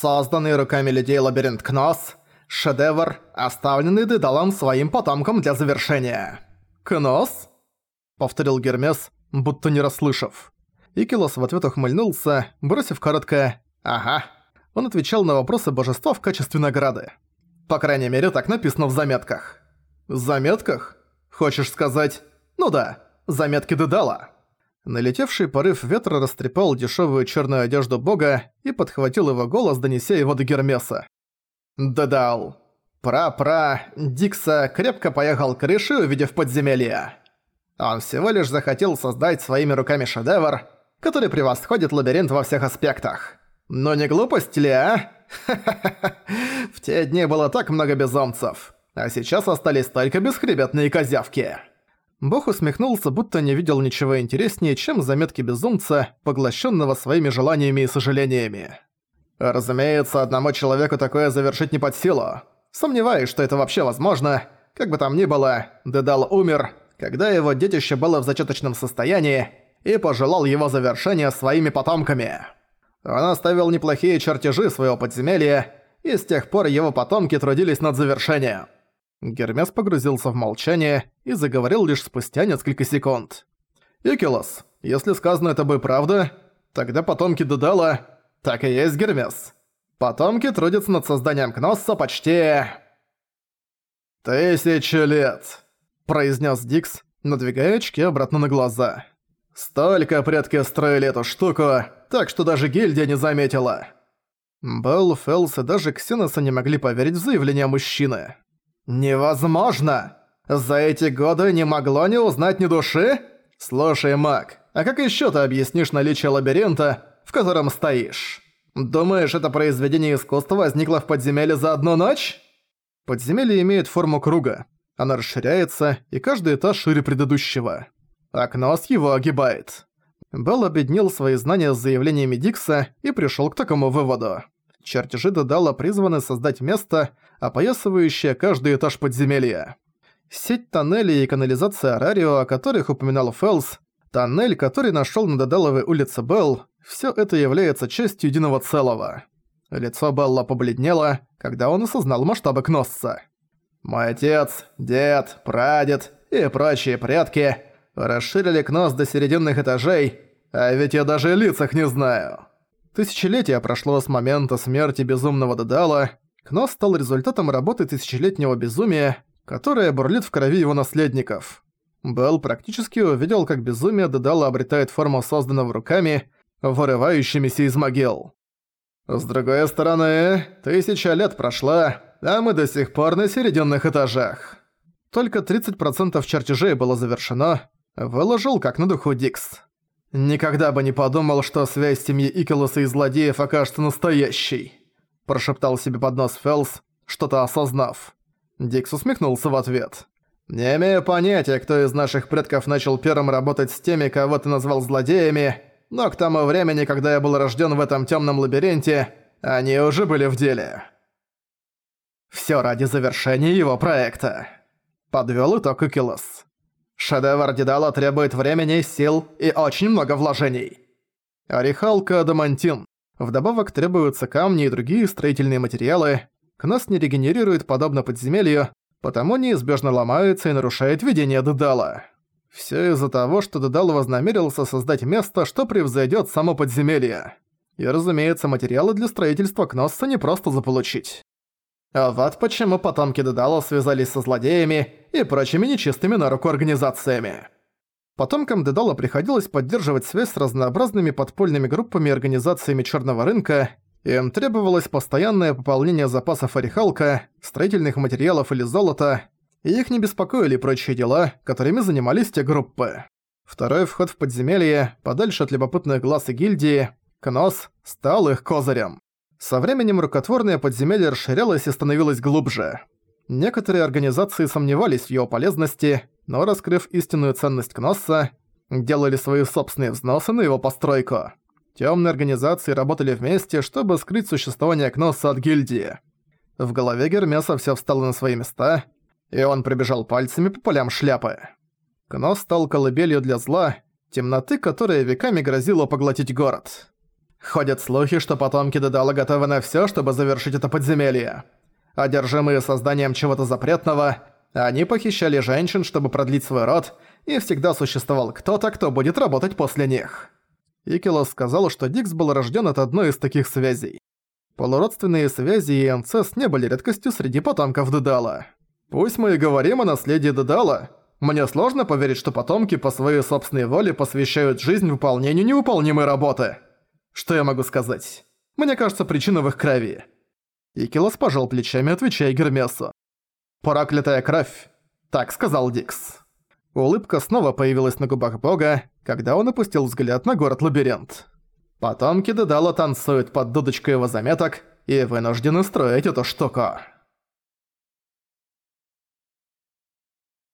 Созданный руками людей лабиринт Кнос – шедевр, оставленный Дедалом своим потомкам для завершения. «Кнос?» – повторил Гермес, будто не расслышав. Икилос в ответ ухмыльнулся, бросив короткое «Ага». Он отвечал на вопросы божества в качестве награды. По крайней мере, так написано в заметках. «Заметках? Хочешь сказать?» «Ну да, заметки Дедала». Налетевший порыв ветра растрепал дешевую черную одежду бога и подхватил его голос, донеся его до Гермеса. «Дедал. Пра-пра, Дикса крепко поехал к крыше, увидев подземелье. Он всего лишь захотел создать своими руками шедевр, который превосходит лабиринт во всех аспектах. Но не глупость ли, а? В те дни было так много безумцев, а сейчас остались только бесхребетные козявки». Бог усмехнулся, будто не видел ничего интереснее, чем заметки безумца, поглощенного своими желаниями и сожалениями. Разумеется, одному человеку такое завершить не под силу. Сомневаюсь, что это вообще возможно. Как бы там ни было, Дедал умер, когда его детище было в зачаточном состоянии, и пожелал его завершения своими потомками. Он оставил неплохие чертежи своего подземелья, и с тех пор его потомки трудились над завершением. Гермес погрузился в молчание и заговорил лишь спустя несколько секунд. «Икелос, если сказано бы правда, тогда потомки Дедала... Так и есть Гермес. Потомки трудятся над созданием Кносса почти... «Тысячи лет», — произнес Дикс, надвигая очки обратно на глаза. «Столько предки строили эту штуку, так что даже гильдия не заметила». Белл, Фелс и даже Ксеноса не могли поверить в заявление мужчины. «Невозможно! За эти годы не могло не узнать ни души? Слушай, маг, а как ещё ты объяснишь наличие лабиринта, в котором стоишь? Думаешь, это произведение искусства возникло в подземелье за одну ночь?» Подземелье имеет форму круга. Она расширяется, и каждый этаж шире предыдущего. Окно с его огибает. Белл объединил свои знания с заявлениями Дикса и пришёл к такому выводу. Чертежи Дедала призваны создать место, опоясывающее каждый этаж подземелья. Сеть тоннелей и канализация Арарио, о которых упоминал Фелс, тоннель, который нашёл на Дедаловой улице Белл, всё это является частью единого целого. Лицо Белла побледнело, когда он осознал масштабы Кносса. «Мой отец, дед, прадед и прочие предки расширили Кносс до серединных этажей, а ведь я даже лицах не знаю». Тысячелетия прошло с момента смерти безумного Дедала, Кнос стал результатом работы тысячелетнего безумия, которое бурлит в крови его наследников. Белл практически увидел, как безумие Дедала обретает форму созданного руками, вырывающимися из могил. С другой стороны, тысяча лет прошла, а мы до сих пор на серединных этажах. Только 30% чертежей было завершено, выложил как на духу Дикс. «Никогда бы не подумал, что связь семьи Иколоса и злодеев окажется настоящей», прошептал себе под нос Фелс, что-то осознав. Дикс усмехнулся в ответ. «Не имею понятия, кто из наших предков начал первым работать с теми, кого ты назвал злодеями, но к тому времени, когда я был рожден в этом темном лабиринте, они уже были в деле». Все ради завершения его проекта», — подвёл итог Икилос. Шедевр Дедала требует времени, сил и очень много вложений. Орехалка Адамантин. Вдобавок требуются камни и другие строительные материалы. Кнос не регенерирует подобно подземелью, потому неизбежно ломается и нарушает видение Дедала. Всё из-за того, что Дедал вознамерился создать место, что превзойдёт само подземелье. И, разумеется, материалы для строительства Кносса не просто заполучить. А вот почему потомки Дедала связались со злодеями и прочими нечистыми на руку организациями. Потомкам Дедала приходилось поддерживать связь с разнообразными подпольными группами и организациями черного рынка, им требовалось постоянное пополнение запасов орехалка, строительных материалов или золота, и их не беспокоили прочие дела, которыми занимались те группы. Второй вход в подземелье, подальше от любопытных глаз и гильдии, Кнос, стал их козырем. Со временем рукотворное подземелье расширялось и становилось глубже. Некоторые организации сомневались в его полезности, но, раскрыв истинную ценность Кносса, делали свои собственные взносы на его постройку. Темные организации работали вместе, чтобы скрыть существование Кносса от гильдии. В голове Гермеса все встало на свои места, и он пробежал пальцами по полям шляпы. Кносс стал колыбелью для зла, темноты, которая веками грозила поглотить город. Ходят слухи, что потомки Дедала готовы на всё, чтобы завершить это подземелье. Одержимые созданием чего-то запретного, они похищали женщин, чтобы продлить свой род, и всегда существовал кто-то, кто будет работать после них. Икилос сказал, что Дикс был рожден от одной из таких связей. Полуродственные связи и инцест не были редкостью среди потомков Дедала. Пусть мы и говорим о наследии Дедала, мне сложно поверить, что потомки по своей собственной воле посвящают жизнь выполнению невыполнимой работы. Что я могу сказать? Мне кажется, причина в их крови. Икилос пожал плечами, отвечая Гермесу. «Проклятая кровь», — так сказал Дикс. Улыбка снова появилась на губах бога, когда он опустил взгляд на город-лабиринт. Потомки Дедала танцуют под дудочкой его заметок и вынуждены строить эту штуку.